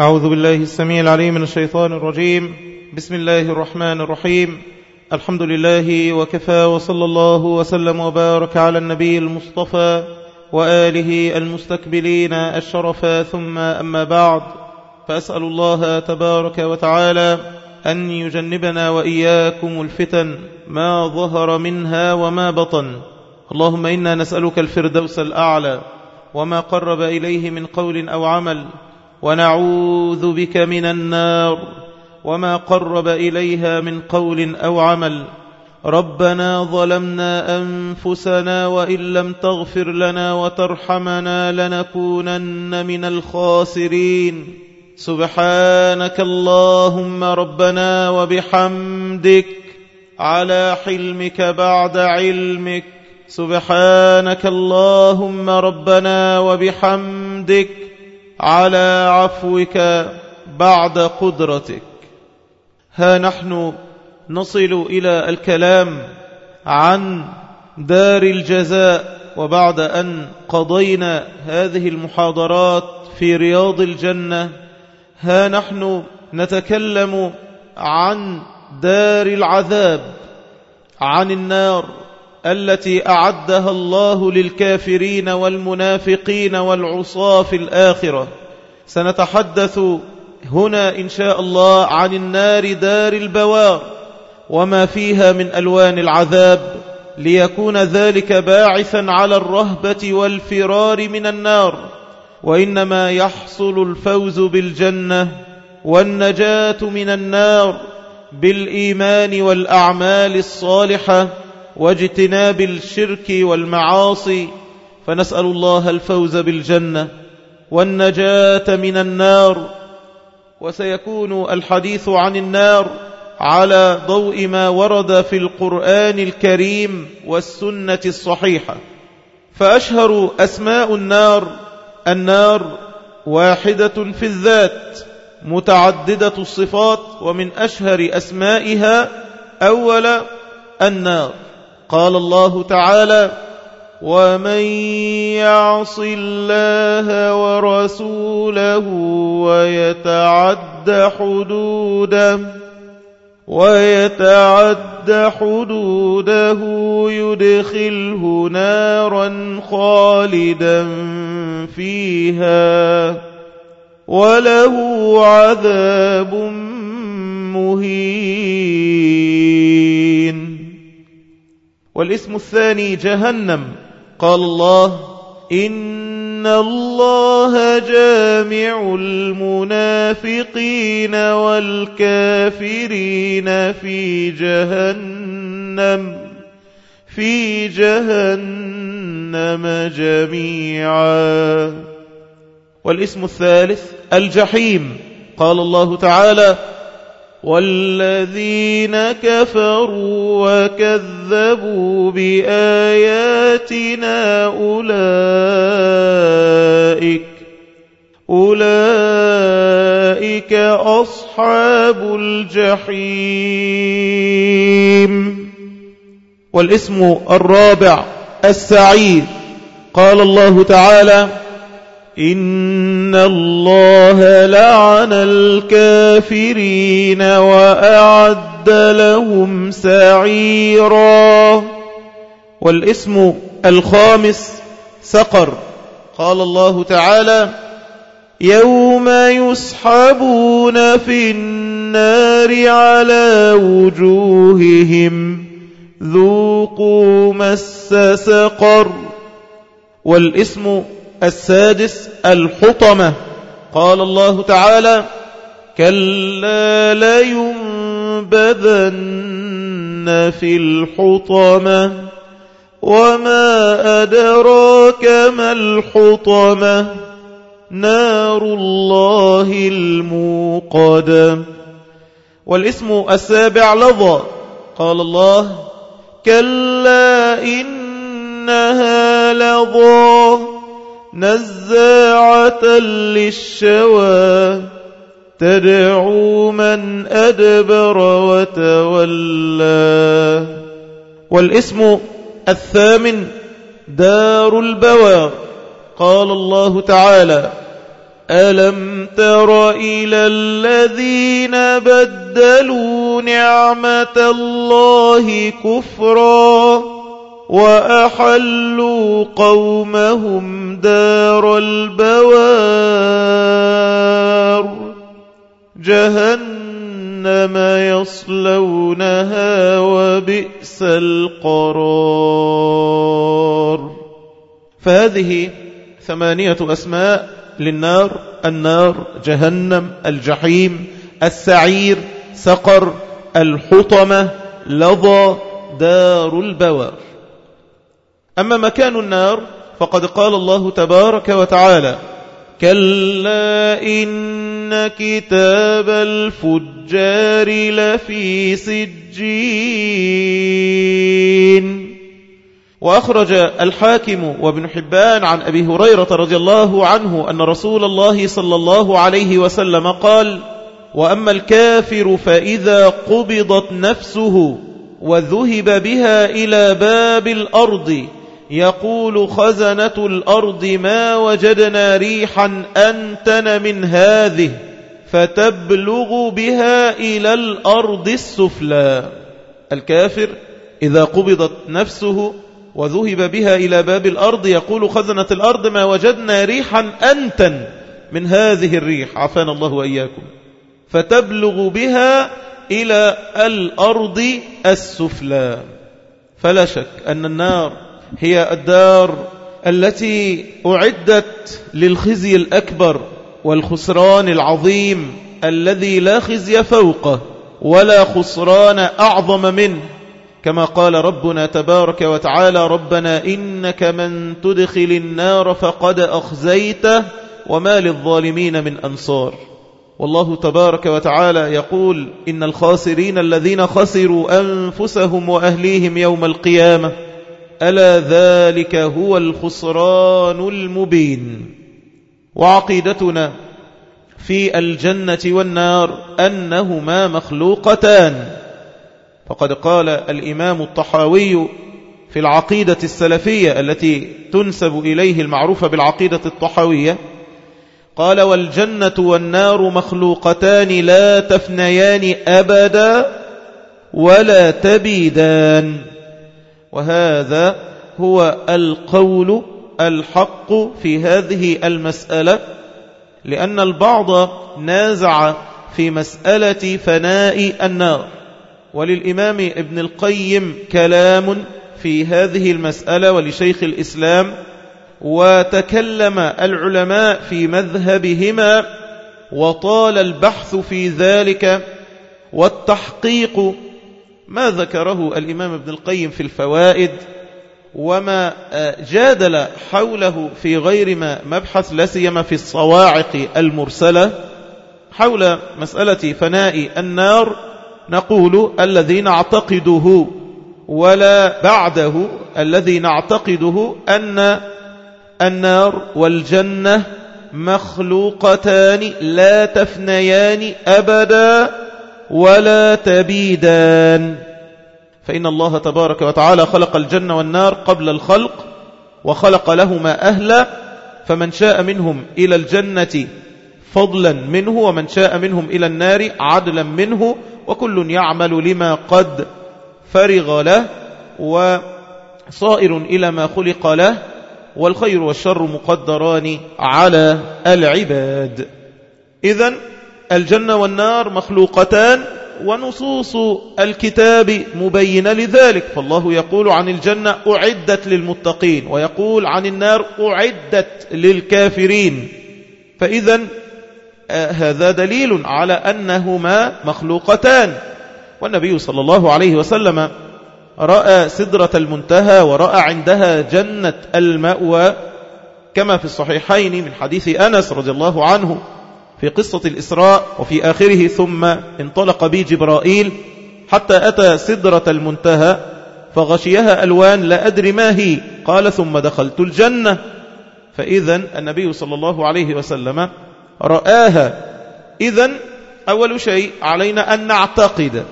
أعوذ بالله السميع العليم من الشيطان الرجيم. بسم الله الرحمن الرحيم. الحمد لله وكفى وصلى الله وسلم وبارك على النبي المصطفى وآله المستكبلين الشرفا ثم أما بعد فأسأل الله تبارك وتعالى أن يجنبنا وإياكم الفتن ما ظهر منها وما بطن. اللهم إنا نسألك الفردوس الأعلى وما قرب إليه من قول أو عمل. ونعوذ بك من النار وما قرب إليها من قول أو عمل. ربنا ظلمنا أنفسنا وإن لم تغفر لنا وترحمنا لنكونن من الخاسرين. سبحانك اللهم ربنا وبحمدك على حلمك بعد علمك. سبحانك اللهم ربنا وبحمدك على عفوك بعد قدرتك. ها نحن نصل إلى الكلام عن دار الجزاء وبعد أن قضينا هذه المحاضرات في رياض الجنة. ها نحن نتكلم عن دار العذاب عن النار. التي أعدها الله للكافرين والمنافقين والعصاة في الآخرة. سنتحدث هنا إن شاء الله عن النار دار البوار وما فيها من ألوان العذاب ليكون ذلك باعثا على الرهبة والفرار من النار. وإنما يحصل الفوز بالجنة والنجاة من النار بالإيمان والأعمال الصالحة واجتناب الشرك والمعاصي فنسأل الله الفوز بالجنة والنجاة من النار. وسيكون الحديث عن النار على ضوء ما ورد في القرآن الكريم والسنة الصحيحة. فأشهر أسماء النار النار واحدة في الذات متعددة الصفات ومن أشهر أسمائها أول النار. قال الله تعالى ومن يعص الله ورسوله ويتعد حدوده ويتعد حدوده يدخله نارا خالدا فيها وله عذاب مهين. والاسم الثاني جهنم. قال الله إن الله جامع المنافقين والكافرين في جهنم في جهنم جميعا. والاسم الثالث الجحيم. قال الله تعالى والذين كفروا وكذبوا بآياتنا أولئك أولئك أصحاب الجحيم. والاسم الرابع السعيد. قال الله تعالى إن الله لعن الكافرين وأعد لهم سعيرا. والاسم الخامس سقر. قال الله تعالى يوم يسحبون في النار على وجوههم ذوقوا مس سقر. والاسم السادس الحطمة. قال الله تعالى كلا لينبذن في الحطمة وما أدراك ما الحطمة نار الله الموقدة. والاسم السابع لظى. قال الله كلا إنها لظى. نزاعة للشوى تدعو من أدبر وتولى. والاسم الثامن دار البوار قال الله تعالى ألم تر إلى الذين بدلوا نعمة الله كفرا؟ وأحلوا قومهم دار البوار. جهنم يصلونها وبئس القرار. فهذه ثمانية أسماء للنار. النار جهنم الجحيم السعير سقر الحطمة لظى دار البوار. أما مكان النار فقد قال الله تبارك وتعالى كلا إن كتاب الفجار لفي سجين. وأخرج الحاكم وابن حبان عن أبي هريرة رضي الله عنه أن رسول الله صلى الله عليه وسلم قال وأما الكافر فإذا قبضت نفسه وذهب بها إلى باب الأرض يقول خزنة الأرض ما وجدنا ريحا أنتن من هذه فتبلغ بها إلى الأرض السفلى. الكافر إذا قبضت نفسه وذهب بها إلى باب الأرض يقول خزنة الأرض ما وجدنا ريحا أنتن من هذه الريح. عفانا الله وإياكم. فتبلغ بها إلى الأرض السفلى. فلا شك أن النار هي الدار التي أعدت للخزي الأكبر والخسران العظيم الذي لا خزي فوقه ولا خسران أعظم منه. كما قال ربنا تبارك وتعالى ربنا إنك من تدخل النار فقد أخزيته وما للظالمين من أنصار. والله تبارك وتعالى يقول إن الخاسرين الذين خسروا أنفسهم وأهليهم يوم القيامة ألا ذلك هو الخسران المبين. وعقيدتنا في الجنة والنار أنهما مخلوقتان. فقد قال الإمام الطحاوي في العقيدة السلفية التي تنسب إليه المعروفة بالعقيدة الطحاوية قال والجنة والنار مخلوقتان لا تفنيان أبدا ولا تبيدان. وهذا هو القول الحق في هذه المسألة لأن البعض نازع في مسألة فناء النار. وللإمام ابن القيم كلام في هذه المسألة ولشيخ الإسلام وتكلم العلماء في مذهبهما وطال البحث في ذلك والتحقيق ما ذكره الإمام ابن القيم في الفوائد وما جادل حوله في غير ما مبحث لسيما في الصواعق المرسلة حول مسألة فناء النار نقول الذي نعتقده ولا بعده الذي نعتقده أن النار والجنة مخلوقتان لا تفنيان أبدا ولا تبيدان. فإن الله تبارك وتعالى خلق الجنة والنار قبل الخلق وخلق لهما أهلا فمن شاء منهم إلى الجنة فضلا منه ومن شاء منهم إلى النار عدلا منه وكل يعمل لما قد فرغ له وصائر إلى ما خلق له والخير والشر مقدران على العباد. إذا الجنة والنار مخلوقتان ونصوص الكتاب مبينة لذلك. فالله يقول عن الجنة أعدت للمتقين ويقول عن النار أعدت للكافرين. فإذا آه، هذا دليل على أنهما مخلوقتان. والنبي صلى الله عليه وسلم رأى سدرة المنتهى ورأى عندها جنة المأوى كما في الصحيحين من حديث أنس رضي الله عنه. في قصة الإسراء وفي آخره ثم انطلق بي جبرائيل حتى أتى سدرة المنتهى فغشيها ألوان لا أدري ما هي. قال ثم دخلت الجنة. فإذا النبي صلى الله عليه وسلم رآها. إذا أول شيء علينا أن نعتقد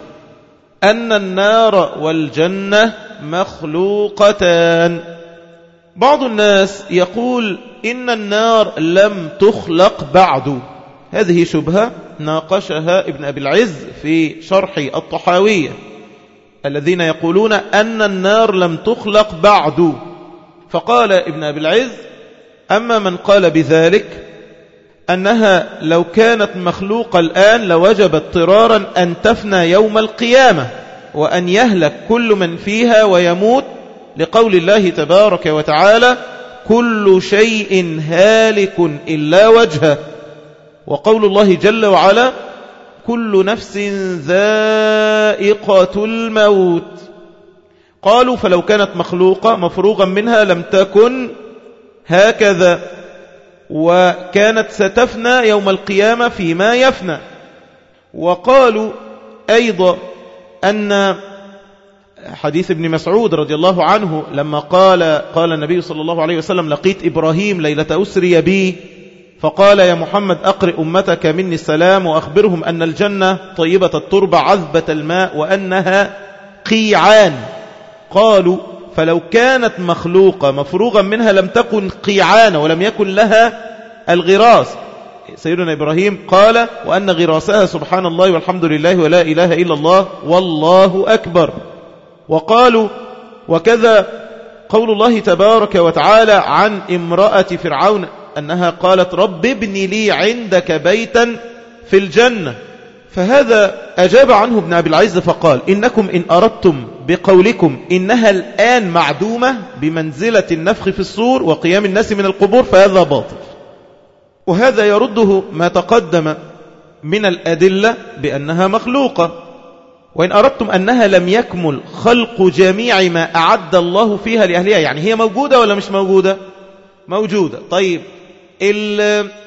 أن النار والجنة مخلوقتان. بعض الناس يقول إن النار لم تخلق بعد. هذه شبهة ناقشها ابن أبي العز في شرح الطحاوية الذين يقولون أن النار لم تخلق بعد. فقال ابن أبي العز أما من قال بذلك أنها لو كانت مخلوقة الآن لوجب اضطرارا أن تفنى يوم القيامة وأن يهلك كل من فيها ويموت لقول الله تبارك وتعالى كل شيء هالك إلا وجهه. وقول الله جل وعلا كل نفس ذائقة الموت. قالوا فلو كانت مخلوقة مفروغا منها لم تكن هكذا وكانت ستفنى يوم القيامة فيما يفنى. وقالوا أيضا أن حديث ابن مسعود رضي الله عنه لما قال قال النبي صلى الله عليه وسلم لقيت إبراهيم ليلة أسري بي فقال يا محمد أقرئ أمتك مني السلام وأخبرهم أن الجنة طيبة التربة عذبة الماء وأنها قيعان. قالوا فلو كانت مخلوقة مفروغا منها لم تكن قيعان ولم يكن لها الغراس. سيدنا إبراهيم قال وأن غراسها سبحان الله والحمد لله ولا إله إلا الله والله أكبر. وقالوا وكذا قول الله تبارك وتعالى عن امرأة فرعون أنها قالت رب ابن لي عندك بيتا في الجنة. فهذا أجاب عنه ابن أبي العز فقال إنكم إن أردتم بقولكم إنها الآن معدومة بمنزلة النفخ في الصور وقيام الناس من القبور فهذا باطل. وهذا يرده ما تقدم من الأدلة بأنها مخلوقة. وإن أردتم أنها لم يكمل خلق جميع ما أعد الله فيها لأهلها يعني هي موجودة ولا مش موجودة؟ موجودة. طيب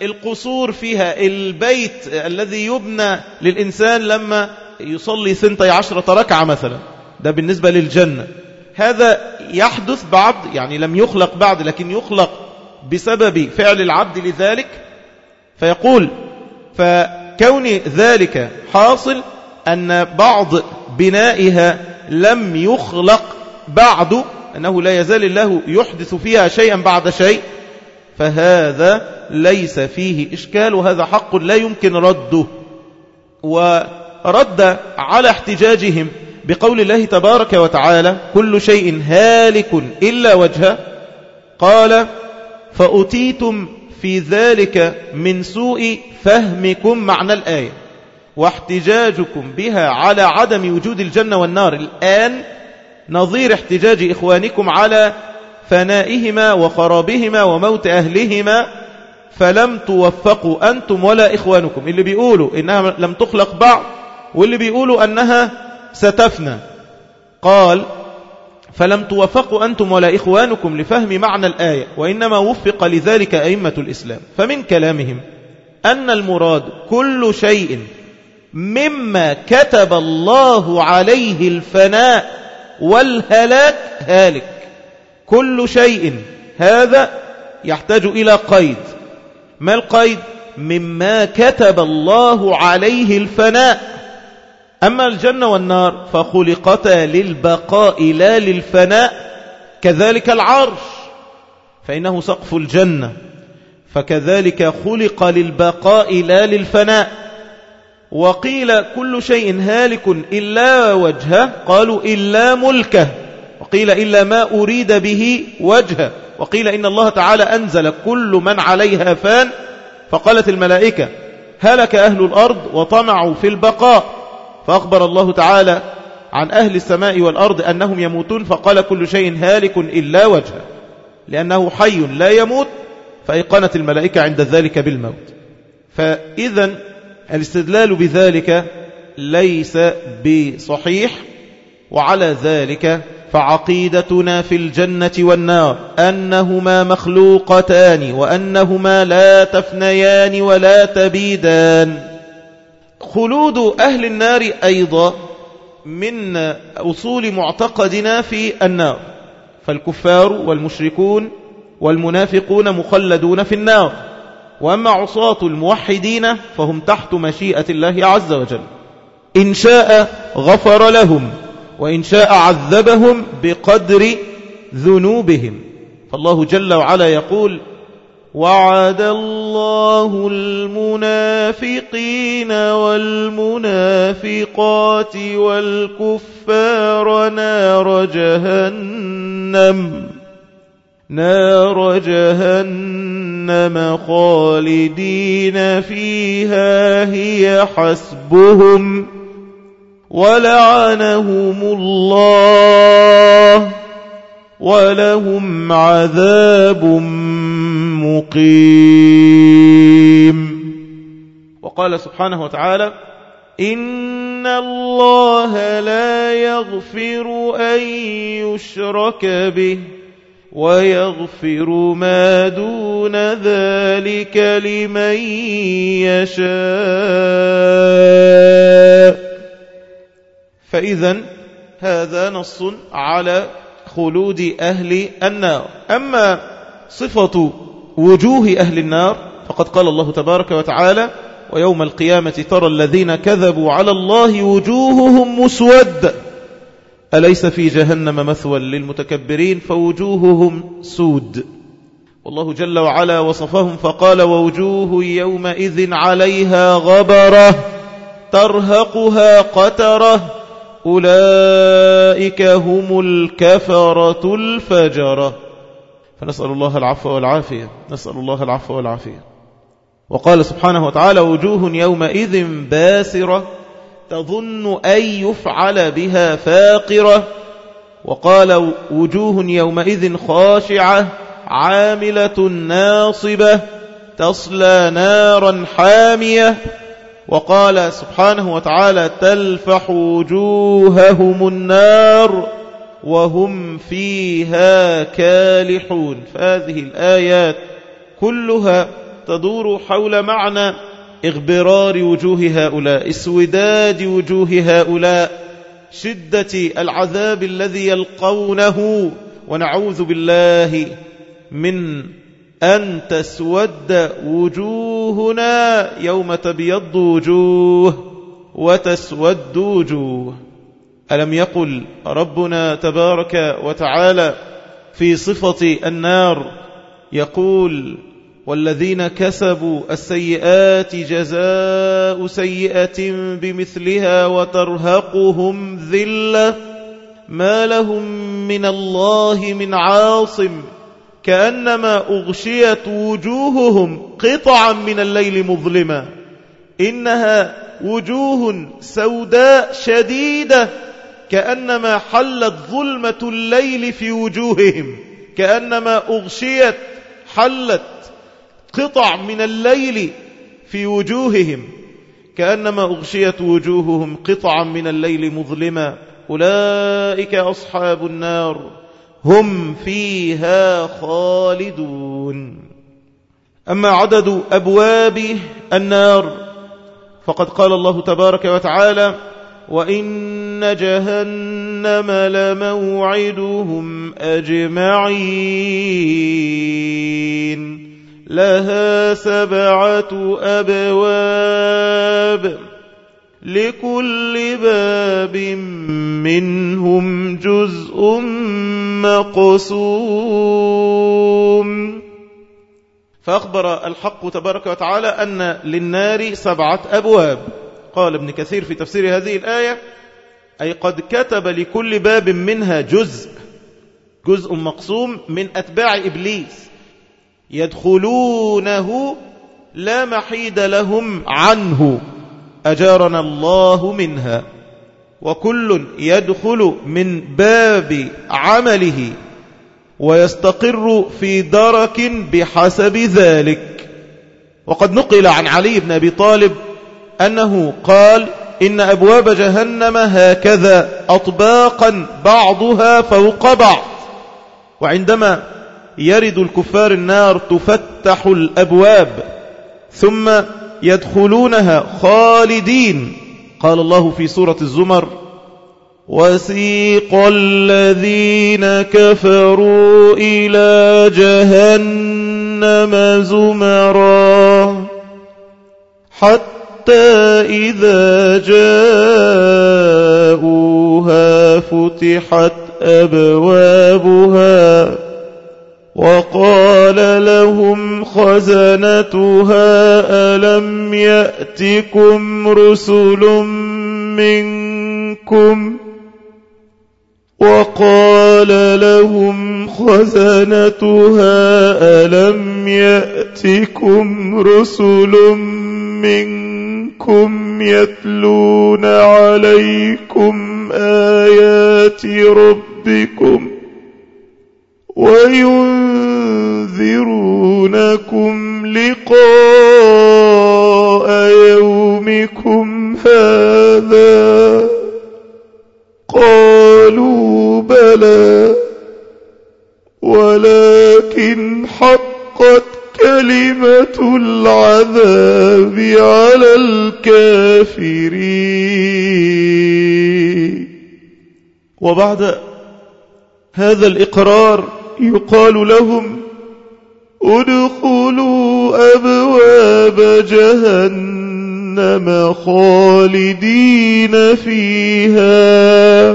القصور فيها البيت الذي يبنى للإنسان لما يصلي ثنتي عشرة ركعة مثلا. ده بالنسبة للجنة. هذا يحدث بعد يعني لم يخلق بعد لكن يخلق بسبب فعل العبد لذلك. فيقول فكون ذلك حاصل أن بعض بنائها لم يخلق بعد أنه لا يزال الله يحدث فيها شيئا بعد شيء فهذا ليس فيه إشكال وهذا حق لا يمكن رده. ورد على احتجاجهم بقول الله تبارك وتعالى كل شيء هالك إلا وجهه قال فأتيتم في ذلك من سوء فهمكم معنى الآية واحتجاجكم بها على عدم وجود الجنة والنار. الآن نظير احتجاج إخوانكم على فنائهما وخرابهما وموت أهلهما فلم توفقوا أنتم ولا إخوانكم. اللي بيقولوا إنها لم تخلق بعض واللي بيقولوا أنها ستفنى. قال فلم توفقوا أنتم ولا إخوانكم لفهم معنى الآية وإنما وفق لذلك أئمة الإسلام. فمن كلامهم أن المراد كل شيء مما كتب الله عليه الفناء والهلاك هالك. كل شيء هذا يحتاج إلى قيد. ما القيد؟ مما كتب الله عليه الفناء. أما الجنة والنار فخلقتا للبقاء لا للفناء كذلك العرش فإنه سقف الجنة فكذلك خلق للبقاء لا للفناء. وقيل كل شيء هالك إلا وجهه قالوا إلا ملكه. وقيل إلا ما أريد به وجهه وقيل إن الله تعالى أنزل كل من عليها فان فقالت الملائكة هلك أهل الأرض وطمعوا في البقاء. فأخبر الله تعالى عن أهل السماء والأرض أنهم يموتون فقال كل شيء هالك إلا وجهه لأنه حي لا يموت فإيقنت الملائكة عند ذلك بالموت. فإذا الاستدلال بذلك ليس بصحيح وعلى ذلك فعقيدتنا في الجنة والنار أنهما مخلوقتان وأنهما لا تفنيان ولا تبيدان. خلود أهل النار أيضا من أصول معتقدنا في النار. فالكفار والمشركون والمنافقون مخلدون في النار. وأما عصاة الموحدين فهم تحت مشيئة الله عز وجل. إن شاء غفر لهم. وإن شاء عذبهم بقدر ذنوبهم. فالله جل وعلا يقول وعد الله المنافقين والمنافقات والكفار نار جهنم. نار جهنم خالدين فيها هي حسبهم. ولعنهم الله ولهم عذاب مقيم. وقال سبحانه وتعالى إن الله لا يغفر أن يشرك به ويغفر ما دون ذلك لمن يشاء. فإذا هذا نص على خلود أهل النار. أما صفة وجوه أهل النار فقد قال الله تبارك وتعالى ويوم القيامة ترى الذين كذبوا على الله وجوههم مسود. أليس في جهنم مثوى للمتكبرين؟ فوجوههم سود. والله جل وعلا وصفهم فقال ووجوه يومئذ عليها غبرة ترهقها قترة. أولئك هم الكفرة الفجرة. فنسأل الله العفو والعافية. نسأل الله العفو والعافية. وقال سبحانه وتعالى وجوه يومئذ باسرة تظن أن يفعل بها فاقرة. وقال وجوه يومئذ خاشعة عاملة ناصبة تصلى نارا حامية. وقال سبحانه وتعالى تلفح وجوههم النار وهم فيها كالحون. فهذه الآيات كلها تدور حول معنى إغبرار وجوه هؤلاء إسوداد وجوه هؤلاء شدة العذاب الذي يلقونه. ونعوذ بالله من أن تسود وجوهنا يوم تبيض وجوه وتسود وجوه. ألم يقل ربنا تبارك وتعالى في صفة النار يقول والذين كسبوا السيئات جزاء سيئة بمثلها وترهقهم ذلة ما لهم من الله من عاصم كأنما أغشيت وجوههم قطعا من الليل مظلما. إنها وجوه سوداء شديدة كأنما حلت ظلمة الليل في وجوههم كأنما أغشيت حلت قطع من الليل في وجوههم كأنما أغشيت وجوههم قطعا من الليل مظلما. أولئك أصحاب النار. هم فيها خالدون. أما عدد أبواب النار فقد قال الله تبارك وتعالى وإن جهنم لموعدهم أجمعين. لها سبعة أبواب. لكل باب منهم جزء مقسوم. فأخبر الحق تبارك وتعالى أن للنار سبعة أبواب. قال ابن كثير في تفسير هذه الآية أي قد كتب لكل باب منها جزء جزء مقسوم من أتباع إبليس. يدخلونه لا محيد لهم عنه. أجارنا الله منها وكل يدخل من باب عمله ويستقر في درك بحسب ذلك. وقد نقل عن علي بن أبي طالب أنه قال إن أبواب جهنم هكذا أطباقا بعضها فوق بعض. وعندما يرد الكفار النار تفتح الأبواب ثم يدخلونها خالدين. قال الله في سورة الزمر وسيق الذين كفروا إلى جهنم زمرا. حتى إذا جاءوها فتحت أبوابها. وقال لهم خزنتها ألم يأتكم رسل منكم وقال لهم خزنتها ألم يأتكم رسل منكم يتلون عليكم آيات ربكم وينذرونكم لقاء يومكم هذا قالوا بلى ولكن حقت كلمة العذاب على الكافرين وبعد هذا الإقرار يقال لهم ادخلوا أبواب جهنم خالدين فيها.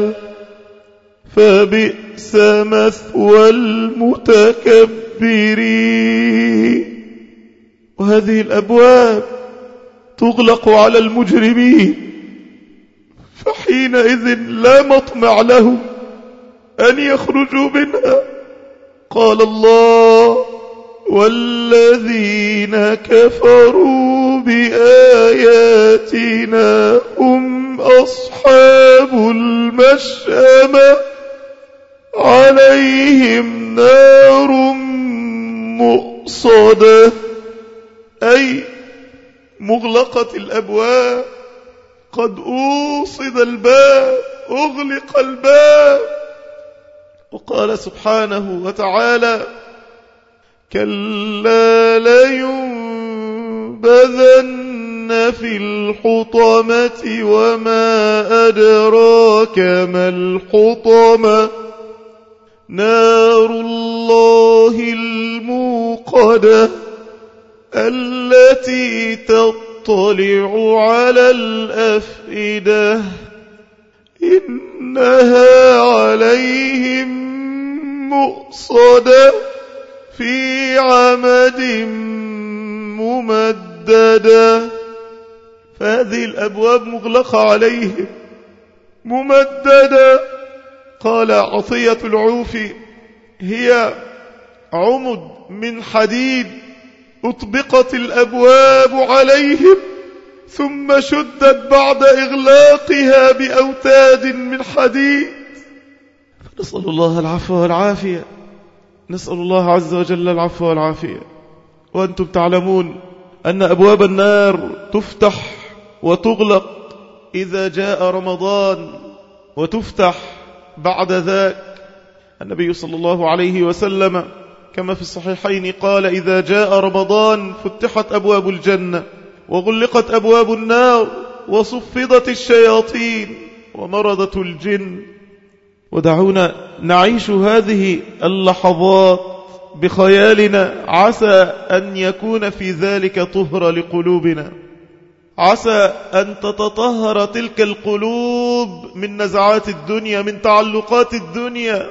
فبئس مثوى المتكبرين. وهذه الأبواب تغلق على المجرمين. فحينئذ لا مطمع لهم أن يخرجوا منها. قال الله والذين كفروا بآياتنا هم أصحاب المشأمة. عليهم نار مؤصدة. أي مغلقة الأبواب. قد أوصد الباب أغلق الباب. وقال سبحانه وتعالى كلا لينبذن في الحطمة وما أدراك ما الحطمة نار الله الموقدة التي تطلع على الأفئدة إنها عليهم مؤصدة في عمد ممددة. فهذه الأبواب مغلقة عليهم. ممددة. قال عطية العوفي هي عمد من حديد. أطبقت الأبواب عليهم ثم شدت بعد إغلاقها بأوتاد من حديد. نسأل الله العفو والعافية. نسأل الله عز وجل العفو والعافية. وأنتم تعلمون أن أبواب النار تفتح وتغلق إذا جاء رمضان وتفتح بعد ذاك. النبي صلى الله عليه وسلم كما في الصحيحين قال إذا جاء رمضان فتحت أبواب الجنة وغلقت أبواب النار وصفدت الشياطين ومرضت الجن. ودعونا نعيش هذه اللحظات بخيالنا. عسى أن يكون في ذلك طهر لقلوبنا. عسى أن تتطهر تلك القلوب من نزعات الدنيا من تعلقات الدنيا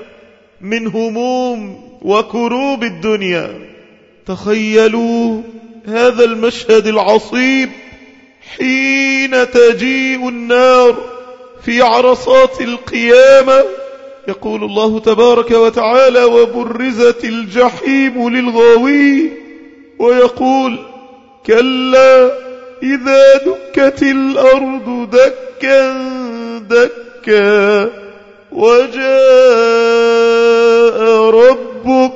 من هموم وكروب الدنيا. تخيلوا هذا المشهد العصيب حين تجيء النار في عرصات القيامة. يقول الله تبارك وتعالى وبرزت الجحيم للغاوي ويقول كلا إذا دكت الأرض دكا دكا وجاء ربك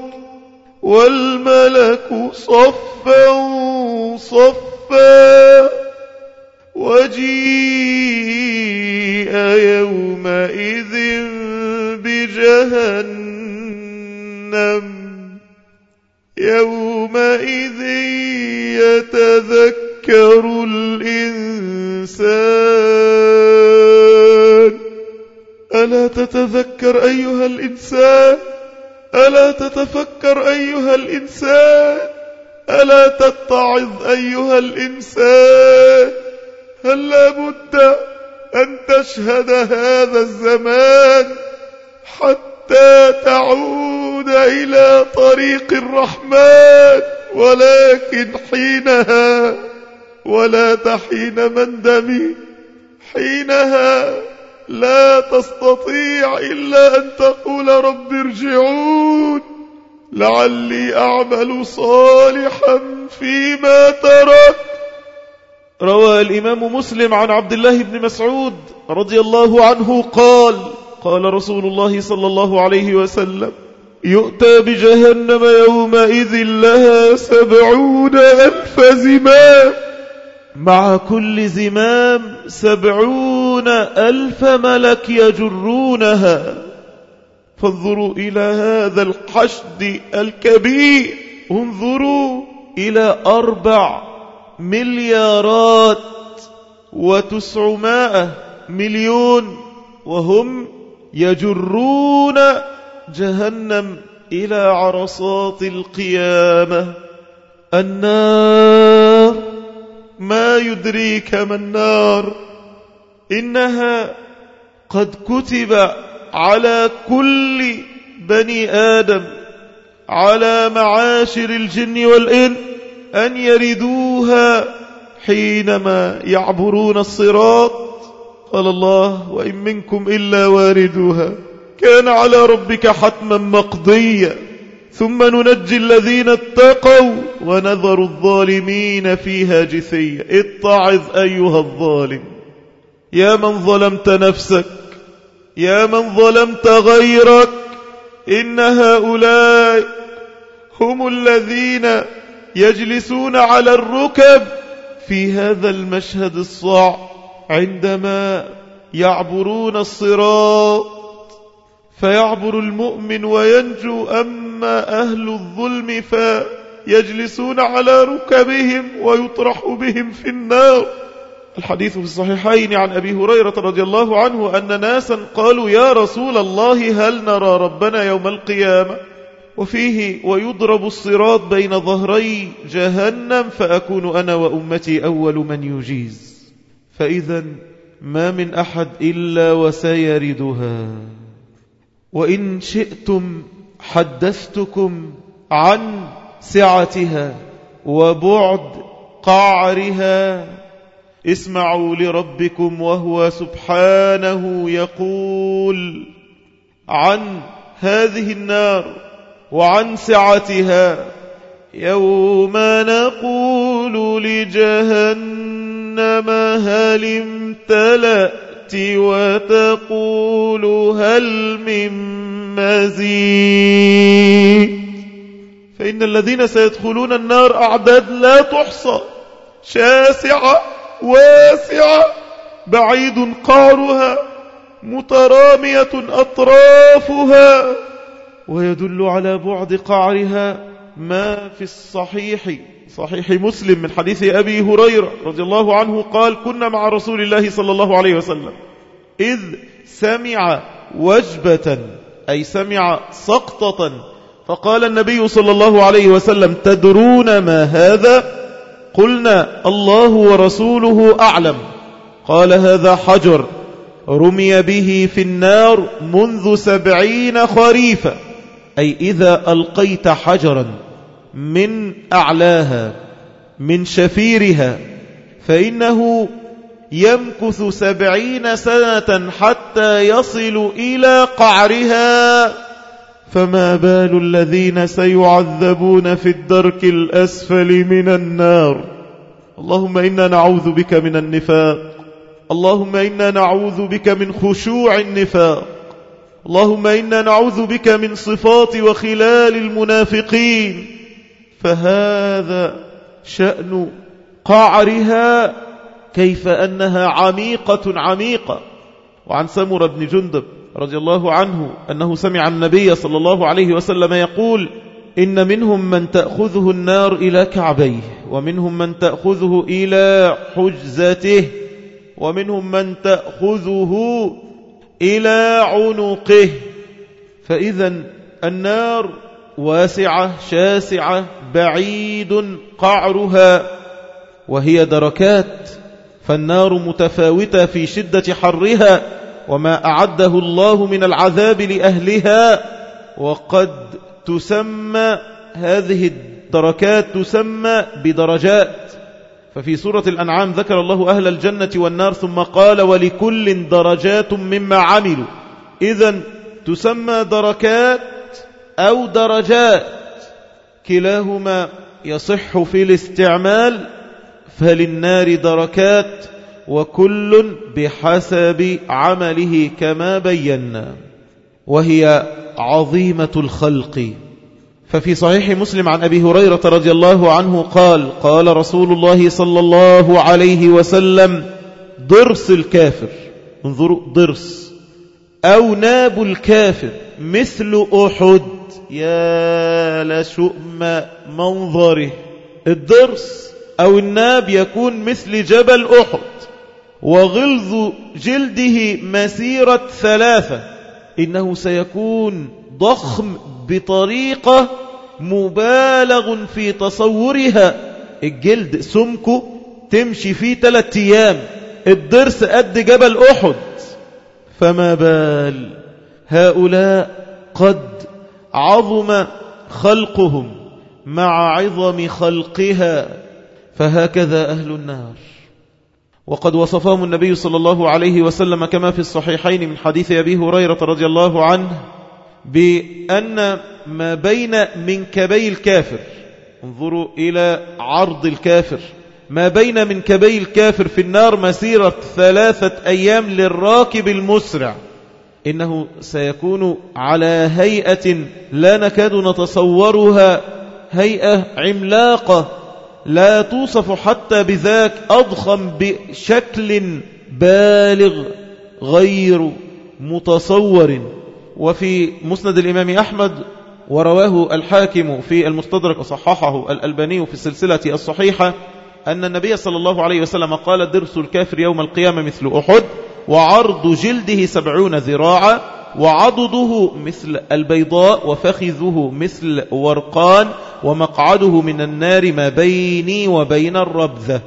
والملك صفا صفا وجيء يومئذ بجهنم. يومئذ يتذكر الإنسان. ألا تتذكر أيها الإنسان؟ ألا تتفكر أيها الإنسان؟ ألا تتعظ أيها الإنسان؟ هل لابد أن تشهد هذا الزمان حتى تعود إلى طريق الرحمن؟ ولكن حينها ولا تحين مندمي حينها لا تستطيع إلا أن تقول رب ارجعون. لعلي أعمل صالحا فيما ترك روى الإمام مسلم عن عبد الله بن مسعود رضي الله عنه قال قال رسول الله صلى الله عليه وسلم يؤتى بجهنم يومئذ لها سبعون ألف زمام مع كل زمام سبعون ألف ملك يجرونها فانظروا إلى هذا الحشد الكبير انظروا إلى أربع مليارات وتسعمائة مليون وهم يجرون جهنم إلى عرصات القيامة. النار ما يدريك ما النار. إنها قد كتب على كل بني آدم على معاشر الجن والإن أن يردوها حينما يعبرون الصراط. قال الله وإن منكم إلا واردوها. كان على ربك حتما مقضيا. ثم ننجي الذين اتقوا ونذر الظالمين فيها جثيا. اتعظ أيها الظالم. يا من ظلمت نفسك يا من ظلمت غيرك إن هؤلاء هم الذين يجلسون على الركب في هذا المشهد الصعب عندما يعبرون الصراط فيعبر المؤمن وينجو أما أهل الظلم فيجلسون على ركبهم ويطرح بهم في النار. الحديث في الصحيحين عن أبي هريرة رضي الله عنه أن ناسا قالوا يا رسول الله هل نرى ربنا يوم القيامة؟ وفيه ويضرب الصراط بين ظهري جهنم فأكون أنا وأمتي أول من يجيز. فإذا ما من أحد إلا وسيردها. وإن شئتم حدثتكم عن سعتها وبعد قعرها. اسمعوا لربكم وهو سبحانه يقول عن هذه النار وعن سعتها يوم نقول لجهنم هل امتلأت وتقول هل من مزيد فإن الذين سيدخلون النار أعداد لا تحصى شاسعة واسعة بعيد قعرها مترامية أطرافها ويدل على بعد قعرها ما في الصحيح. صحيح مسلم من حديث أبي هريرة رضي الله عنه قال كنا مع رسول الله صلى الله عليه وسلم. إذ سمع وجبة أي سمع سقطة فقال النبي صلى الله عليه وسلم تدرون ما هذا؟ قلنا الله ورسوله أعلم. قال هذا حجر رمي به في النار منذ سبعين خريفا أي إذا ألقيت حجرا من أعلاها من شفيرها فإنه يمكث سبعين سنة حتى يصل إلى قعرها. فما بال الذين سيعذبون في الدرك الأسفل من النار؟ اللهم إنا نعوذ بك من النفاق. اللهم إنا نعوذ بك من خشوع النفاق. اللهم إنا نعوذ بك من صفات وخلال المنافقين فهذا شأن قعرها كيف أنها عميقة عميقة. وعن سمر بن جندب رضي الله عنه أنه سمع النبي صلى الله عليه وسلم يقول إن منهم من تأخذه النار إلى كعبيه ومنهم من تأخذه إلى حجزته ومنهم من تأخذه إلى عنقه. فإذا النار واسعة شاسعة بعيد قعرها وهي دركات. فالنار متفاوتة في شدة حرها وما أعده الله من العذاب لأهلها. وقد تسمى هذه الدركات تسمى بدرجات. ففي سورة الأنعام ذكر الله أهل الجنة والنار ثم قال ولكل درجات مما عملوا. إذا تسمى دركات أو درجات. كلاهما يصح في الاستعمال. فللنار دركات وكل بحسب عمله كما بينا. وهي عظيمة الخلق. ففي صحيح مسلم عن أبي هريرة رضي الله عنه قال قال رسول الله صلى الله عليه وسلم ضرس الكافر. انظروا ضرس. أو ناب الكافر مثل أحد. يا لشؤم منظره. الضرس أو الناب يكون مثل جبل أحد وغلظ جلده مسيرة ثلاثة. إنه سيكون ضخم بطريقة مبالغ في تصورها. الجلد سمكه تمشي فيه ثلاثة أيام. الضرس قد جبل أحد. فما بال؟ هؤلاء قد عظم خلقهم مع عظم خلقها. فهكذا أهل النار. وقد وصفهم النبي صلى الله عليه وسلم كما في الصحيحين من حديث أبي هريرة رضي الله عنه بأن ما بين منكبي الكافر. انظروا إلى عرض الكافر. ما بين منكبي الكافر في النار مسيرة ثلاثة أيام للراكب المسرع. إنه سيكون على هيئة لا نكاد نتصورها هيئة عملاقة لا توصف حتى بذاك أضخم بشكل بالغ غير متصور. وفي مسند الإمام أحمد ورواه الحاكم في المستدرك وصححه الألباني في السلسلة الصحيحة أن النبي صلى الله عليه وسلم قال درس الكافر يوم القيامة مثل أحد وعرض جلده سبعون ذراعا وعضده مثل البيضاء وفخذه مثل ورقان ومقعده من النار ما بيني وبين الربذة.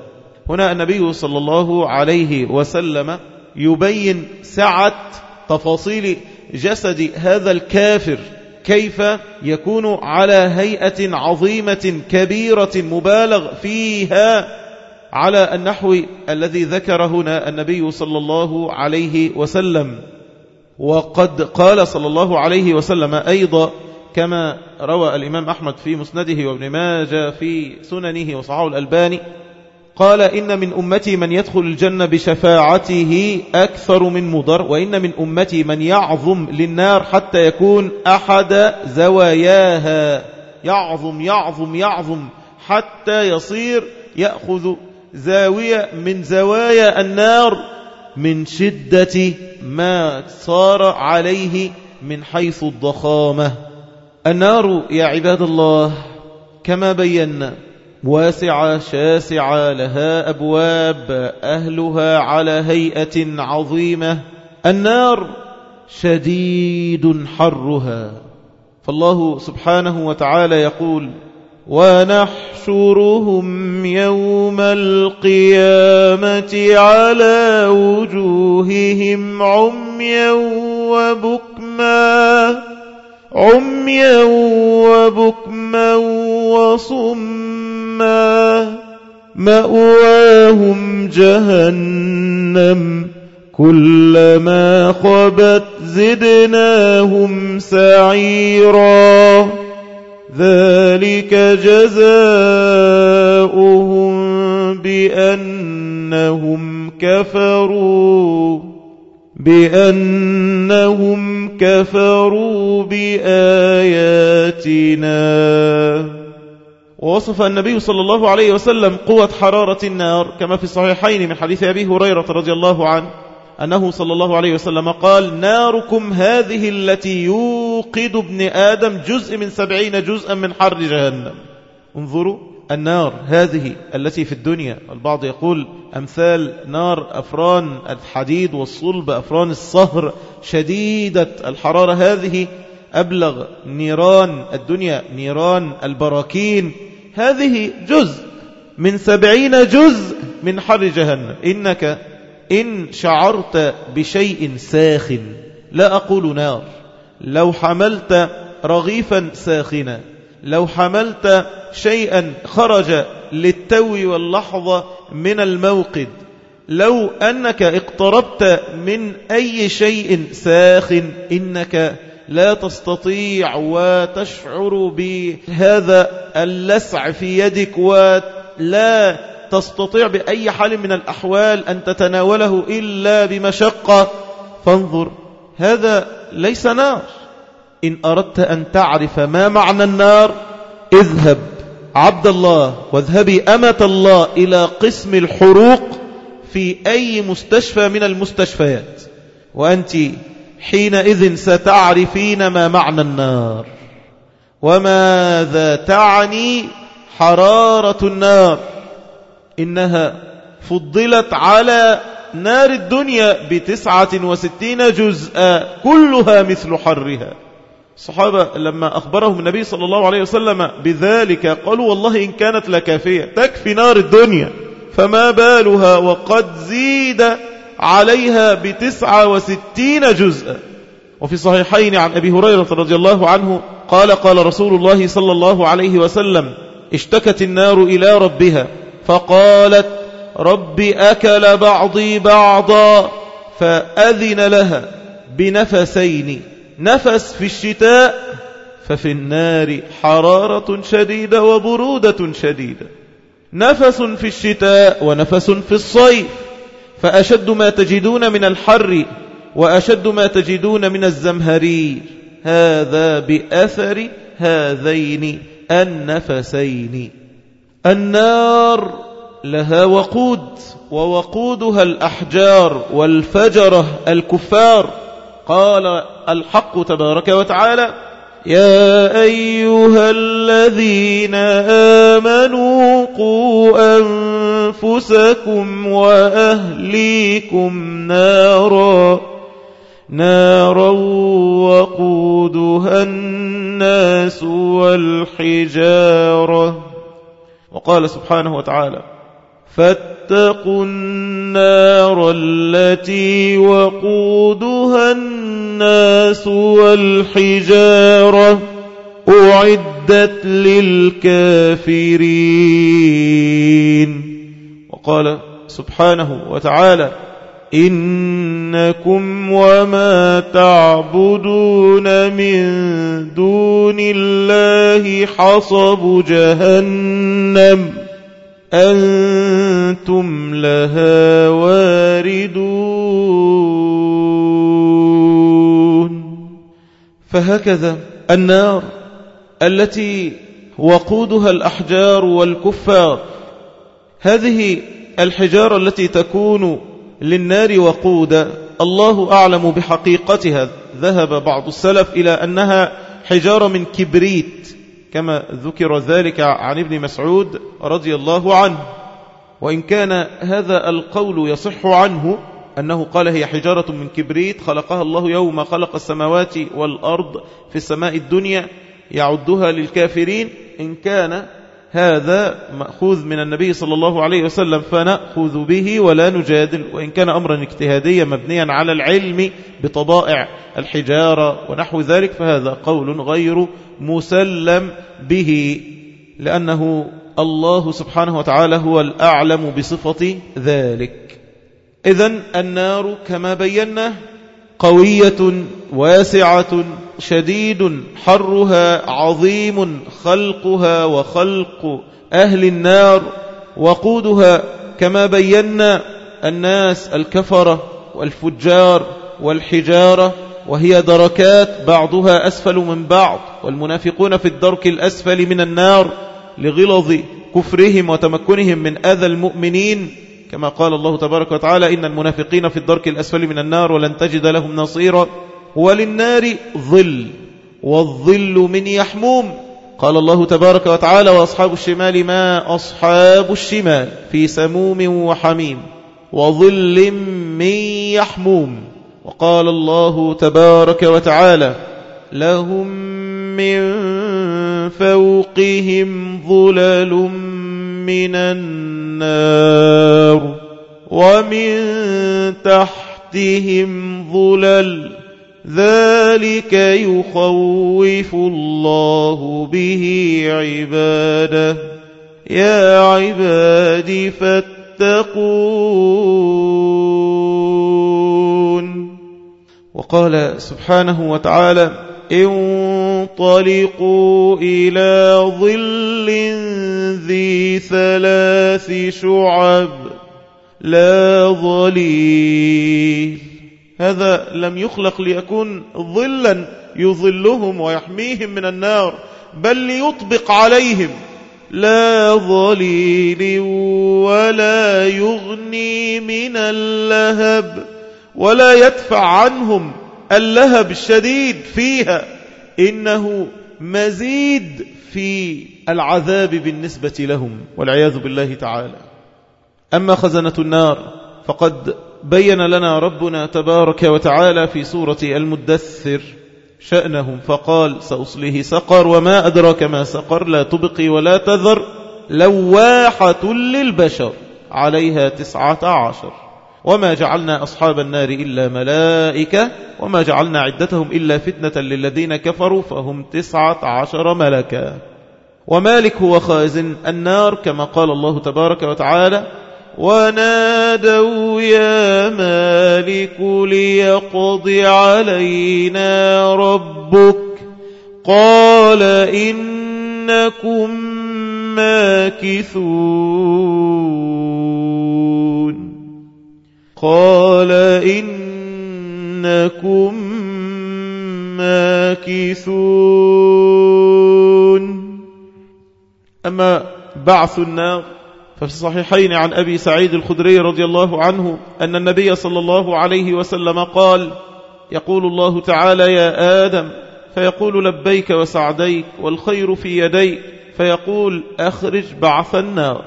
هنا النبي صلى الله عليه وسلم يبين سعة تفاصيل جسد هذا الكافر. كيف يكون على هيئة عظيمة كبيرة مبالغ فيها على النحو الذي ذكر هنا النبي صلى الله عليه وسلم. وقد قال صلى الله عليه وسلم أيضا كما روى الإمام أحمد في مسنده وابن ماجه في سننه وصحاه الألباني قال إن من أمتي من يدخل الجنة بشفاعته أكثر من مضر وإن من أمتي من يعظم للنار حتى يكون أحد زواياها. يعظم يعظم يعظم حتى يصير يأخذ زاوية من زوايا النار من شدة ما صار عليه من حيث الضخامة. النار يا عباد الله كما بينا واسعة شاسعة لها أبواب أهلها على هيئة عظيمة. النار شديد حرها. فالله سبحانه وتعالى يقول ونحشرهم يوم القيامة على وجوههم عميا وبكما. عميا وبكما وصما مأواهم جهنم كلما خبت زدناهم سعيرا ذلك جزاؤهم بأنهم كفروا بأنهم كفروا بآياتنا. ووصف النبي صلى الله عليه وسلم قوة حرارة النار كما في الصحيحين من حديث أبي هريرة رضي الله عنه أنه صلى الله عليه وسلم قال ناركم هذه التي يوقد ابن آدم جزء من سبعين جزءا من حر جهنم. انظروا النار. هذه التي في الدنيا. البعض يقول أمثال نار أفران الحديد والصلب أفران الصهر. شديدة الحرارة هذه. أبلغ نيران الدنيا نيران البراكين. هذه جزء من سبعين جزء من حر جهنم. إنك إن شعرت بشيء ساخن لا أقول نار. لو حملت رغيفا ساخنا. لو حملت شيئا خرج للتو واللحظة من الموقد. لو أنك اقتربت من أي شيء ساخن إنك لا تستطيع وتشعر بهذا اللسع في يدك ولا تستطيع بأي حال من الأحوال أن تتناوله إلا بمشقة. فانظر هذا ليس نار. إن أردت أن تعرف ما معنى النار اذهب. عبد الله واذهبي أمة الله إلى قسم الحروق في أي مستشفى من المستشفيات. وأنت حينئذ ستعرفين ما معنى النار. وماذا تعني حرارة النار؟ إنها فضلت على نار الدنيا بتسعة وستين جزءا كلها مثل حرها. الصحابة لما أخبرهم النبي صلى الله عليه وسلم بذلك قالوا والله إن كانت لكافية تكفي نار الدنيا فما بالها وقد زيد عليها بتسعة وستين جزءا. وفي صحيحين عن أبي هريرة رضي الله عنه قال قال رسول الله صلى الله عليه وسلم اشتكت النار إلى ربها فقالت رب أكل بعضي بعضا فأذن لها بنفسين. نفس في الشتاء ففي النار حرارة شديدة وبرودة شديدة. نفس في الشتاء ونفس في الصيف فأشد ما تجدون من الحر وأشد ما تجدون من الزمهرير. هذا بأثر هذين النفسين. النار لها وقود ووقودها الأحجار والفجرة الكفار. قال الحق تبارك وتعالى يا أيها الذين آمنوا قوا أنفسكم وأهليكم نارا نارا وقودها الناس والحجارة. وقال سبحانه وتعالى فاتقوا النار التي وقودها الناس والحجارة أعدت للكافرين. وقال سبحانه وتعالى إنكم وما تعبدون من دون الله حصب جهنم. أنتم لها واردون. فهكذا النار التي وقودها الأحجار والكفار. هذه الحجارة التي تكون للنار وقودا. الله أعلم بحقيقتها. ذهب بعض السلف إلى أنها حجارة من كبريت. كما ذكر ذلك عن ابن مسعود رضي الله عنه. وإن كان هذا القول يصح عنه أنه قال هي حجارة من كبريت خلقها الله يوم خلق السماوات والأرض في السماء الدنيا يعدها للكافرين. إن كان هذا مأخوذ من النبي صلى الله عليه وسلم فنأخذ به ولا نجادل وإن كان أمرا اجتهاديا مبنيا على العلم بطبائع الحجارة ونحو ذلك فهذا قول غير مسلم به لأنه الله سبحانه وتعالى هو الأعلم بصفة ذلك. إذا النار كما بينا قوية واسعة شديد حرها عظيم خلقها وخلق أهل النار وقودها كما بينا الناس الكفرة والفجار والحجارة وهي دركات بعضها أسفل من بعض والمنافقون في الدرك الأسفل من النار لغلظ كفرهم وتمكنهم من أذى المؤمنين. كما قال الله تبارك وتعالى إن المنافقين في الدرك الأسفل من النار ولن تجد لهم نصيرا. وللنار ظل والظل من يحموم. قال الله تبارك وتعالى وأصحاب الشمال ما أصحاب الشمال في سموم وحميم وظل من يحموم. وقال الله تبارك وتعالى لهم من فوقهم ظلل من النار ومن تحتهم ظلل ذلك يخوف الله به عباده. يا عبادي فاتقون. وقال سبحانه وتعالى انطلقوا إلى ظل ذي ثلاث شعب لا ظليل. هذا لم يخلق ليكون ظلا يظلهم ويحميهم من النار بل ليطبق عليهم. لا ظليل ولا يغني من اللهب ولا يدفع عنهم اللهب الشديد فيها. إنه مزيد في العذاب بالنسبة لهم والعياذ بالله تعالى. أما خزنة النار فقد بين لنا ربنا تبارك وتعالى في سورة المدثر شأنهم فقال سأصله سقر وما أدراك ما سقر لا تبقي ولا تذر لواحة للبشر عليها تسعة عشر. وما جعلنا أصحاب النار إلا ملائكة وما جعلنا عدتهم إلا فتنة للذين كفروا فهم تسعة عشر ملكا. ومالك هو خازن النار كما قال الله تبارك وتعالى ونادوا يا مالك ليقض علينا ربك قال إنكم ماكثون قال إنكم ماكثون أما بعث النار ففي الصحيحين عن أبي سعيد الخدري رضي الله عنه أن النبي صلى الله عليه وسلم قال يقول الله تعالى يا آدم فيقول لبيك وسعديك والخير في يديك فيقول أخرج بعث النار.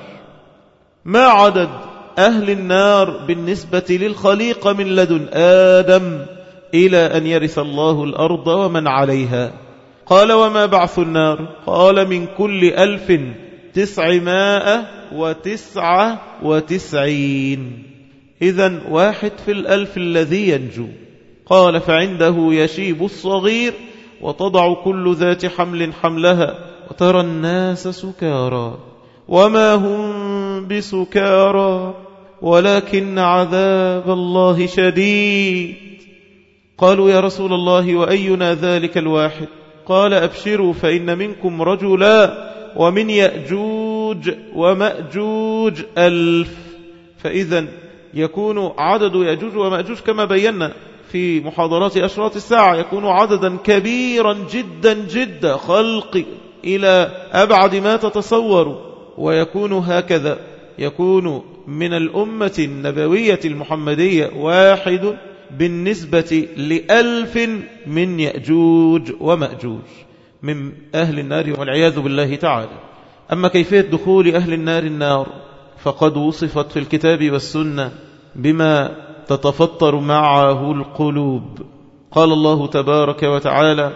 ما عدد أهل النار بالنسبة للخليقة من لدن آدم إلى أن يرث الله الأرض ومن عليها؟ قال وما بعث النار؟ قال من كل ألف تسعمائة وتسعة وتسعين. إذا واحد في الألف الذي ينجو. قال فعنده يشيب الصغير وتضع كل ذات حمل حملها وترى الناس سكارى. وما هم بسكارى. ولكن عذاب الله شديد. قالوا يا رسول الله وأينا ذلك الواحد؟ قال أبشروا فإن منكم رجلا ومن يأجوج ومأجوج ألف. فإذا يكون عدد يأجوج ومأجوج كما بينا في محاضرات أشراط الساعة يكون عددا كبيرا جدا جدا خلق إلى أبعد ما تتصور. ويكون هكذا يكون من الأمة النبوية المحمدية واحد بالنسبة لألف من يأجوج ومأجوج من أهل النار والعياذ بالله تعالى. أما كيفية دخول أهل النار النار فقد وصفت في الكتاب والسنة بما تتفطر معه القلوب. قال الله تبارك وتعالى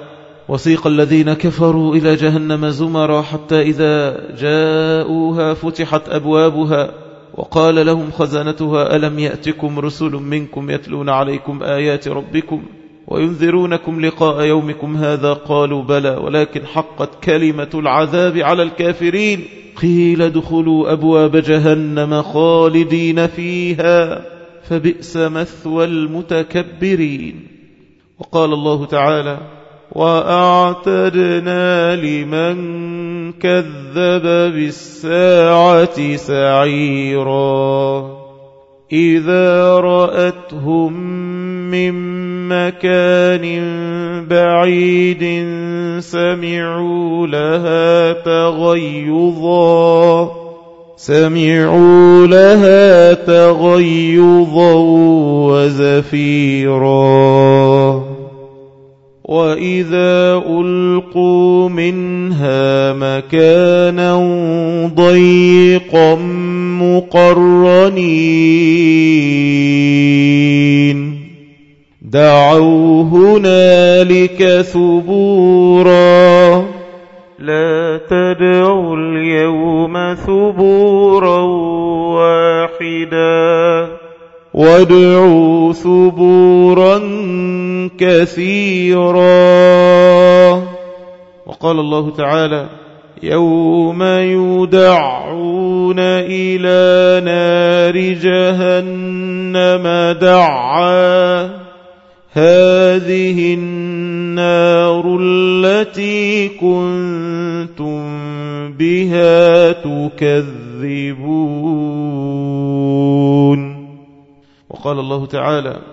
وسيق الذين كفروا إلى جهنم زمرا حتى إذا جاءوها فتحت أبوابها وقال لهم خزنتها ألم يأتكم رسل منكم يتلون عليكم آيات ربكم؟ وينذرونكم لقاء يومكم هذا قالوا بلى ولكن حقت كلمة العذاب على الكافرين. قيل دخلوا أبواب جهنم خالدين فيها فبئس مثوى المتكبرين. وقال الله تعالى وأعتدنا لمن كذب بالساعة سعيرا. إذا رأتهم من مكان بعيد سمعوا لها تغيظا. سمعوا لها تغيظا وزفيرا. وإذا ألقوا منها مكانا ضيقا مقرنين دعوا هنالك ثبورا. لا تدعوا اليوم ثبورا واحدا. وادعوا ثبورا كثيرا. وقال الله تعالى يوم يدعون إلى نار جهنم دعا. هذه النار التي كنتم بها تكذبون. وقال الله تعالى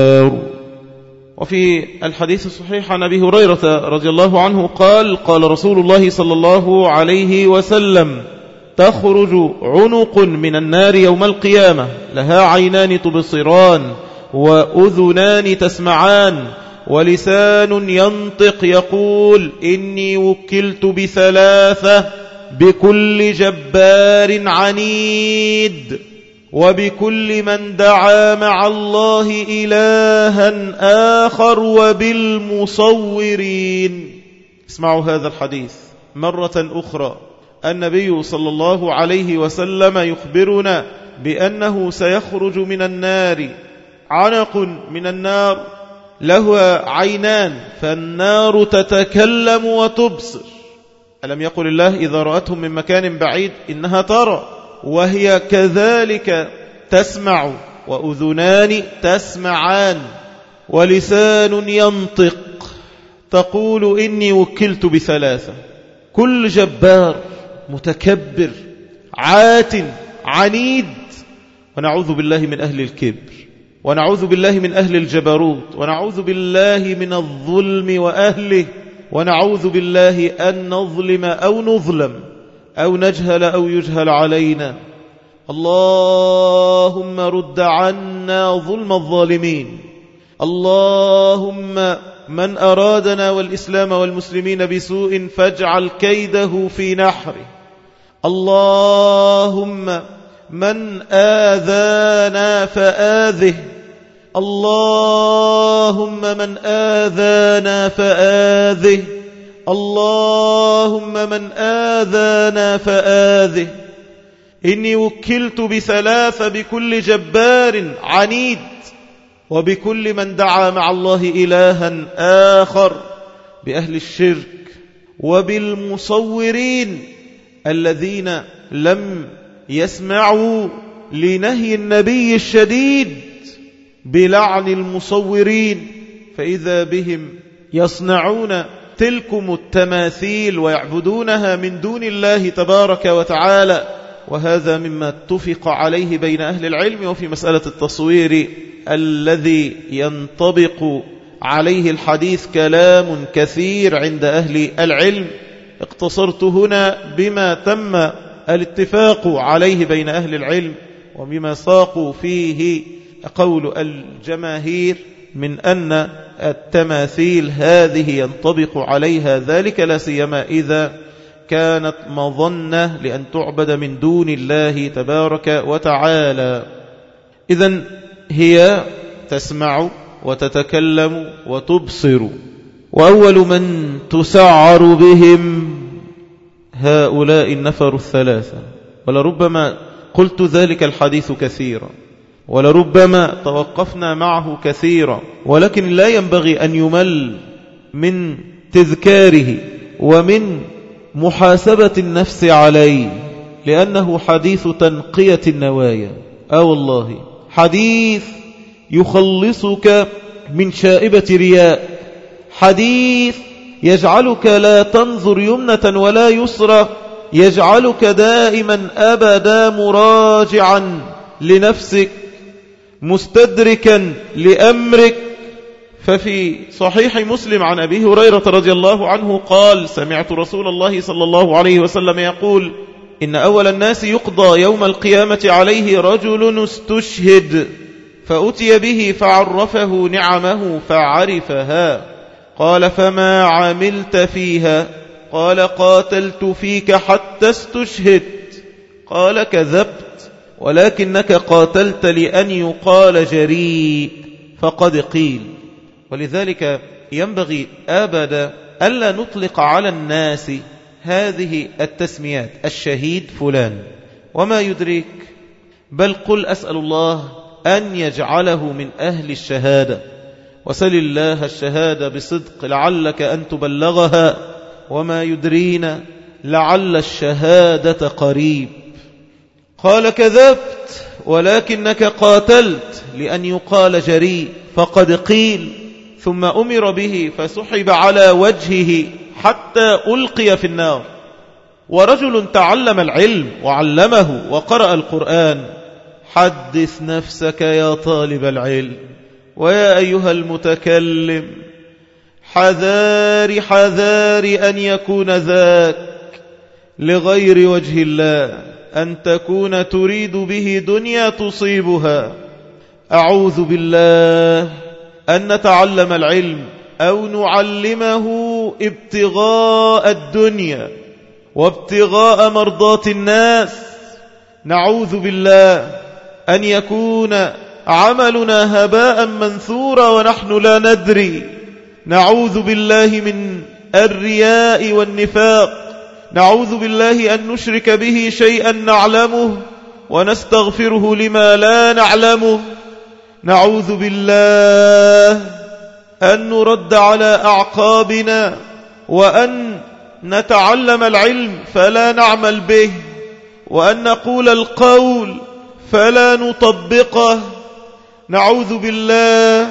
وفي الحديث الصحيح عن أبي هريرة رضي الله عنه قال قال رسول الله صلى الله عليه وسلم تخرج عنق من النار يوم القيامة لها عينان تبصران وأذنان تسمعان ولسان ينطق يقول إني وكلت بثلاثة بكل جبار عنيد. وبكل من دعا مع الله إلها آخر وبالمصورين. اسمعوا هذا الحديث مرة أخرى. النبي صلى الله عليه وسلم يخبرنا بأنه سيخرج من النار. عنق من النار. له عينان. فالنار تتكلم وتبصر. ألم يقل الله إذا رأتهم من مكان بعيد إنها ترى. وهي كذلك تسمع وأذنان تسمعان ولسان ينطق. تقول إني وكلت بثلاثة. كل جبار متكبر عات عنيد. ونعوذ بالله من أهل الكبر ونعوذ بالله من أهل الجبروت ونعوذ بالله من الظلم وأهله ونعوذ بالله أن نظلم أو نظلم. أو نجهل أو يجهل علينا. اللهم رد عنا ظلم الظالمين. اللهم من أرادنا والإسلام والمسلمين بسوء فاجعل كيده في نحره. اللهم من آذانا فآذه. اللهم من آذانا فآذه. اللهم من آذانا فآذه. إني وكلت بثلاث بكل جبار عنيد وبكل من دعا مع الله إلها آخر بأهل الشرك وبالمصورين الذين لم يسمعوا لنهي النبي الشديد بلعن المصورين فإذا بهم يصنعون تلكم التماثيل ويعبدونها من دون الله تبارك وتعالى وهذا مما اتفق عليه بين أهل العلم وفي مسألة التصوير الذي ينطبق عليه الحديث كلام كثير عند أهل العلم. اقتصرت هنا بما تم الاتفاق عليه بين أهل العلم وبما ساقوا فيه قول الجماهير من أن التماثيل هذه ينطبق عليها ذلك لا سيما إذا كانت مظنة لأن تعبد من دون الله تبارك وتعالى. إذا هي تسمع وتتكلم وتبصر. وأول من تسعر بهم هؤلاء النفر الثلاثة. ولربما قلت ذلك الحديث كثيرا. ولربما توقفنا معه كثيرا ولكن لا ينبغي أن يمل من تذكاره ومن محاسبة النفس عليه لأنه حديث تنقية النوايا. آه والله حديث يخلصك من شائبة رياء حديث يجعلك لا تنظر يمنة ولا يسرى يجعلك دائما أبدا مراجعا لنفسك. مستدركا لأمرك. ففي صحيح مسلم عن أبي هريرة رضي الله عنه قال سمعت رسول الله صلى الله عليه وسلم يقول إن أول الناس يقضى يوم القيامة عليه رجل استشهد فأتي به فعرفه نعمه فعرفها. قال فما عملت فيها؟ قال قاتلت فيك حتى استشهدت قال كذبت. ولكنك قاتلت لأن يقال جريء. فقد قيل. ولذلك ينبغي أبدا ألا نطلق على الناس هذه التسميات. الشهيد فلان. وما يدريك. بل قل أسأل الله أن يجعله من أهل الشهادة. وسل الله الشهادة بصدق لعلك أن تبلغها. وما يدرينا لعل الشهادة قريب. قال كذبت ولكنك قاتلت لأن يقال جريء فقد قيل ثم أمر به فسحب على وجهه حتى ألقي في النار ورجل تعلم العلم وعلمه وقرأ القرآن حدث نفسك يا طالب العلم ويا أيها المتكلم حذار حذار أن يكون ذاك لغير وجه الله أن تكون تريد به دنيا تصيبها. أعوذ بالله أن نتعلم العلم أو نعلمه ابتغاء الدنيا وابتغاء مرضات الناس. نعوذ بالله أن يكون عملنا هباء منثورا ونحن لا ندري. نعوذ بالله من الرياء والنفاق. نعوذ بالله أن نشرك به شيئا نعلمه ونستغفره لما لا نعلمه. نعوذ بالله أن نرد على أعقابنا وأن نتعلم العلم فلا نعمل به وأن نقول القول فلا نطبقه. نعوذ بالله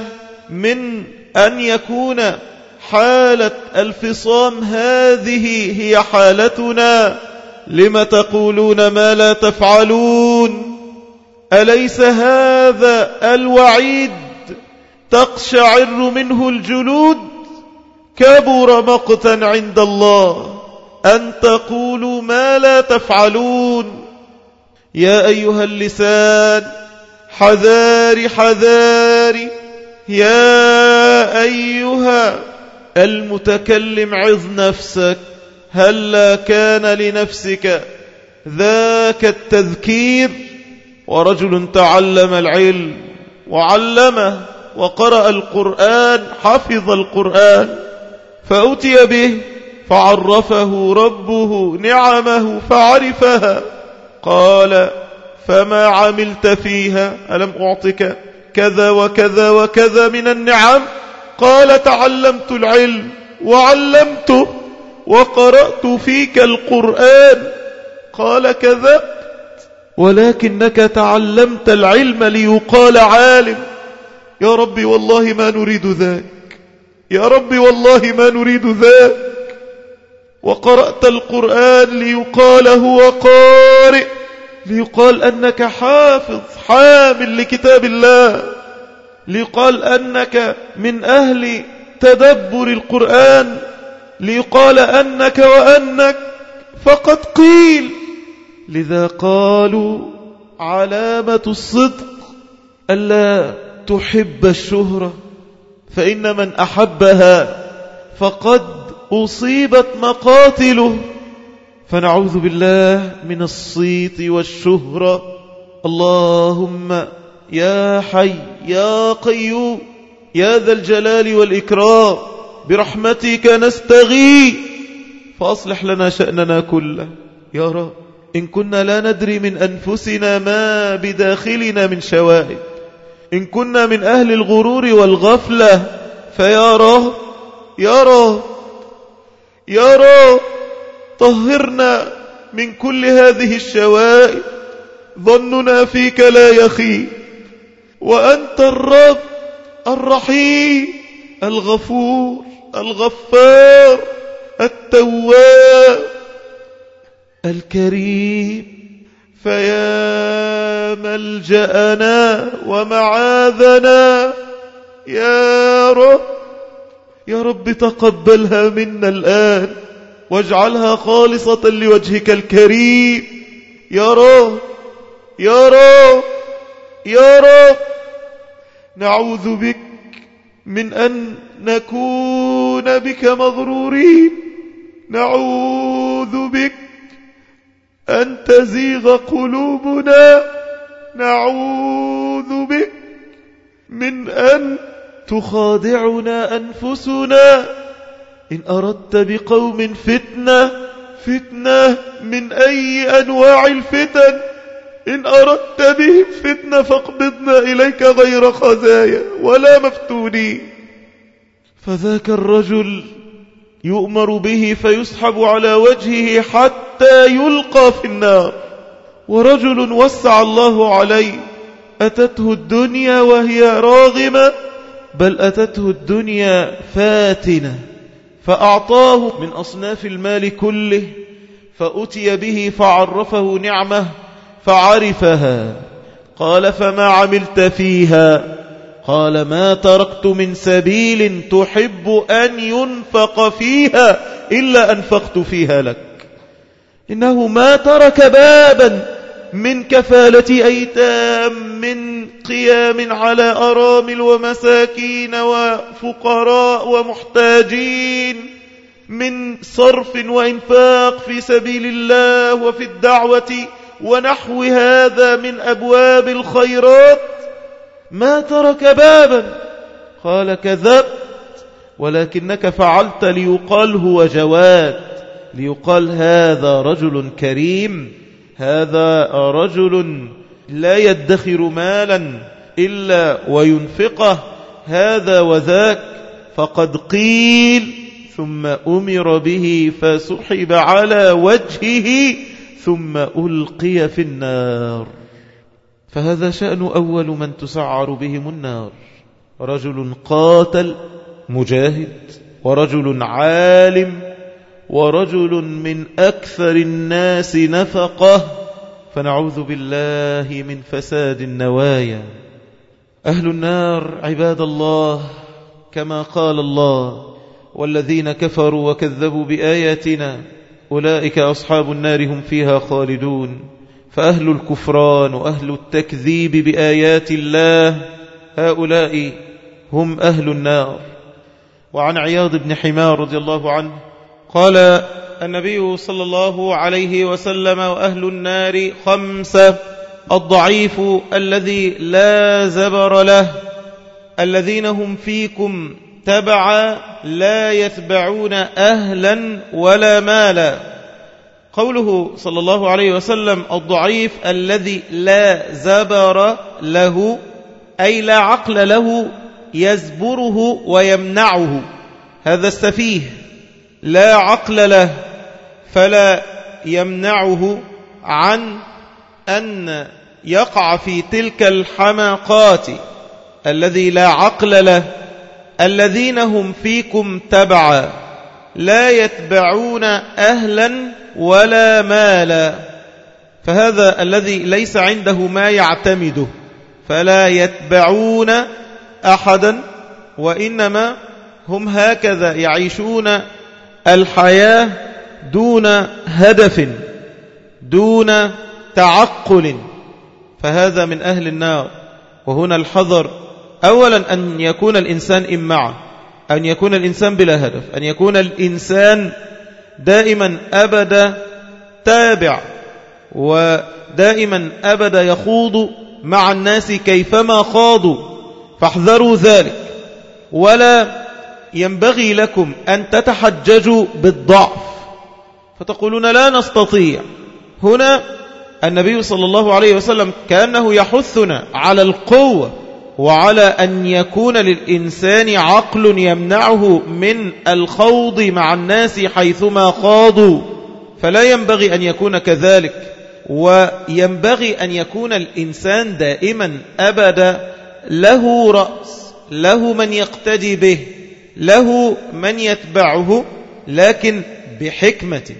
من أن يكون حالة الفصام هذه هي حالتنا. لم تقولون ما لا تفعلون؟ أليس هذا الوعيد تقشعر منه الجلود؟ كبر مقتا عند الله أن تقولوا ما لا تفعلون. يا أيها اللسان حذار حذار يا أيها المتكلم عظ نفسك هلا كان لنفسك ذاك التذكير؟ ورجل تعلم العلم وعلمه وقرأ القرآن حفظ القرآن فأتي به فعرفه ربه نعمه فعرفها. قال فما عملت فيها؟ ألم أعطك كذا وكذا وكذا من النعم؟ قال تعلمت العلم وعلمته وقرأت فيك القرآن. قال كذبت ولكنك تعلمت العلم ليقال عالم. يا ربي والله ما نريد ذاك. يا ربي والله ما نريد ذاك. وقرأت القرآن ليقال هو قارئ ليقال أنك حافظ حامل لكتاب الله. ليقال أنك من أهل تدبر القرآن ليقال أنك وأنك فقد قيل لذا قالوا علامة الصدق ألا تحب الشهرة فإن من أحبها فقد أصيبت مقاتله. فنعوذ بالله من الصيت والشهرة. اللهم يا حي يا قيوم يا ذا الجلال والإكرام برحمتك نستغي فأصلح لنا شأننا كله. يا رب إن كنا لا ندري من أنفسنا ما بداخلنا من شوائب إن كنا من أهل الغرور والغفلة فيا رب يا رب يا رب طهرنا من كل هذه الشوائب ظننا فيك لا يخيب وأنت الرب الرحيم الغفور الغفار التواب الكريم. فيا ملجأنا ومعاذنا يا رب يا رب تقبلها منا الآن واجعلها خالصة لوجهك الكريم. يا رب يا رب. يا رب نعوذ بك من أن نكون بك مغرورين. نعوذ بك أن تزيغ قلوبنا. نعوذ بك من أن تخادعنا أنفسنا. إن أردت بقوم فتنة فتنة من أي أنواع الفتن. إن أردت بهم فتنة فاقبضنا إليك غير خزايا ولا مفتونين فذاك الرجل يؤمر به فيسحب على وجهه حتى يلقى في النار. ورجل وسع الله عليه أتته الدنيا وهي راغمة؟ بل أتته الدنيا فاتنة. فأعطاه من أصناف المال كله فأتي به فعرفه نعمه فعرفها. قال فما عملت فيها؟ قال ما تركت من سبيل تحب أن ينفق فيها إلا أنفقت فيها لك. إنه ما ترك بابا من كفالة أيتام من قيام على أرامل ومساكين وفقراء ومحتاجين من صرف وإنفاق في سبيل الله وفي الدعوة ونحو هذا من أبواب الخيرات ما ترك بابا. قال كذبت ولكنك فعلت ليقال هو جواد ليقال هذا رجل كريم هذا رجل لا يدخر مالا إلا وينفقه هذا وذاك فقد قيل ثم أمر به فسحب على وجهه ثم ألقي في النار. فهذا شأن أول من تسعر بهم النار. رجل قاتل مجاهد ورجل عالم ورجل من أكثر الناس نفقة. فنعوذ بالله من فساد النوايا. أهل النار عباد الله كما قال الله والذين كفروا وكذبوا بآياتنا أولئك أصحاب النار هم فيها خالدون. فأهل الكفران وأهل التكذيب بآيات الله هؤلاء هم أهل النار. وعن عياض بن حمار رضي الله عنه قال النبي صلى الله عليه وسلم وأهل النار خمسة الضعيف الذي لا زبر له الذين هم فيكم تبعا لا يتبعون أهلا ولا مالا. قوله صلى الله عليه وسلم الضعيف الذي لا زبر له أي لا عقل له يزبره ويمنعه. هذا السفيه. لا عقل له فلا يمنعه عن أن يقع في تلك الحماقات. الذي لا عقل له الذين هم فيكم تبعا لا يتبعون أهلا ولا مالا. فهذا الذي ليس عنده ما يعتمده. فلا يتبعون أحدا وإنما هم هكذا يعيشون الحياة دون هدف دون تعقل. فهذا من أهل النار. وهنا الحذر أولا أن يكون الإنسان إمعا أن يكون الإنسان بلا هدف أن يكون الإنسان دائما أبدا تابع ودائما أبدا يخوض مع الناس كيفما خاضوا. فاحذروا ذلك. ولا ينبغي لكم أن تتحججوا بالضعف. فتقولون لا نستطيع. هنا النبي صلى الله عليه وسلم كأنه يحثنا على القوة. وعلى أن يكون للإنسان عقل يمنعه من الخوض مع الناس حيثما خاضوا فلا ينبغي أن يكون كذلك وينبغي أن يكون الإنسان دائما أبدا له رأس له من يقتدي به له من يتبعه لكن بحكمة.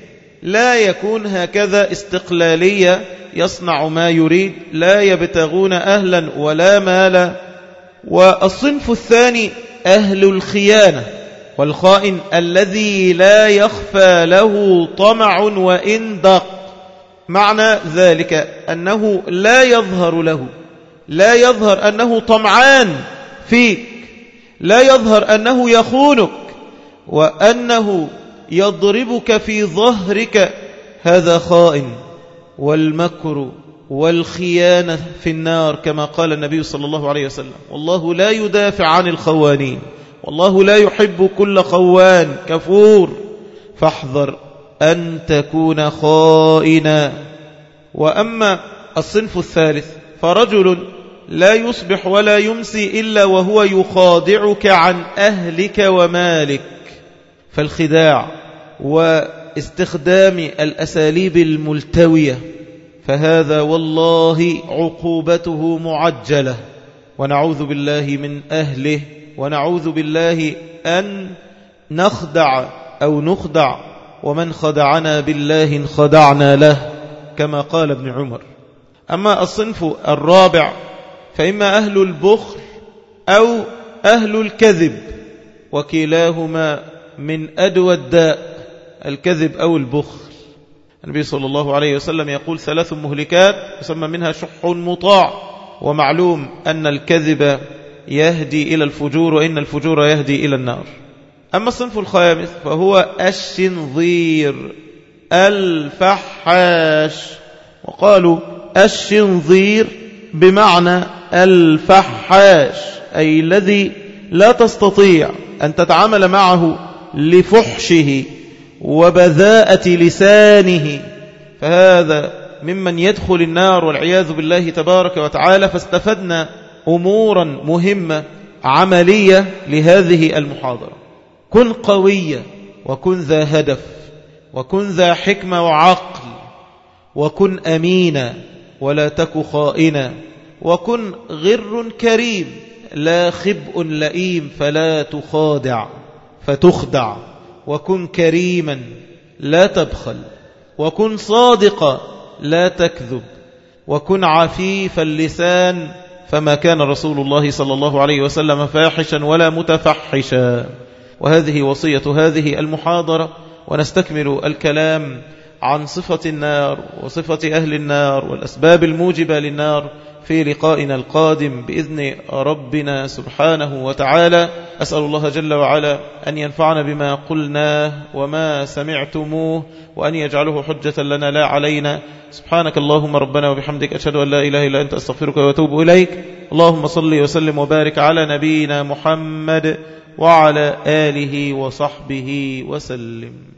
لا يكون هكذا استقلالية يصنع ما يريد لا يبتغون أهلا ولا مالا. والصنف الثاني أهل الخيانة والخائن الذي لا يخفى له طمع وإن دق. معنى ذلك أنه لا يظهر له لا يظهر أنه طمعان فيك لا يظهر أنه يخونك وأنه يضربك في ظهرك هذا خائن والمكر والخيانة في النار كما قال النبي صلى الله عليه وسلم. والله لا يدافع عن الخوانين. والله لا يحب كل خوان. كفور. فاحذر أن تكون خائنا. وأما الصنف الثالث فرجل لا يصبح ولا يمسي إلا وهو يخادعك عن أهلك ومالك. فالخداع واستخدام الأساليب الملتوية. فهذا والله عقوبته معجلة. ونعوذ بالله من أهله ونعوذ بالله أن نخدع أو نخدع ومن خدعنا بالله انخدعنا له كما قال ابن عمر. أما الصنف الرابع فإما أهل البخل أو أهل الكذب وكلاهما من أدوى الداء الكذب أو البخل. النبي صلى الله عليه وسلم يقول ثلاث مهلكات يسمى منها شح مطاع. ومعلوم أن الكذب يهدي إلى الفجور وإن الفجور يهدي إلى النار. أما الصنف الخامس فهو الشنظير الفحاش. وقالوا الشنظير بمعنى الفحاش أي الذي لا تستطيع أن تتعامل معه لفحشه. وبذاءة لسانه. فهذا ممن يدخل النار والعياذ بالله تبارك وتعالى فاستفدنا أمورا مهمة عملية لهذه المحاضرة. كن قوية وكن ذا هدف وكن ذا حكمة وعقل وكن أمينا ولا تك خائنا وكن غر كريم لا خبء لئيم فلا تخادع فتخدع. وكن كريما لا تبخل وكن صادقا لا تكذب وكن عفيف اللسان فما كان رسول الله صلى الله عليه وسلم فاحشا ولا متفحشا. وهذه وصية هذه المحاضرة ونستكمل الكلام عن صفة النار وصفة أهل النار والأسباب الموجبة للنار في لقائنا القادم بإذن ربنا سبحانه وتعالى. أسأل الله جل وعلا أن ينفعنا بما قلناه وما سمعتموه وأن يجعله حجة لنا لا علينا. سبحانك اللهم ربنا وبحمدك أشهد أن لا إله إلا أنت أستغفرك وأتوب إليك. اللهم صل وسلم وبارك على نبينا محمد وعلى آله وصحبه وسلم.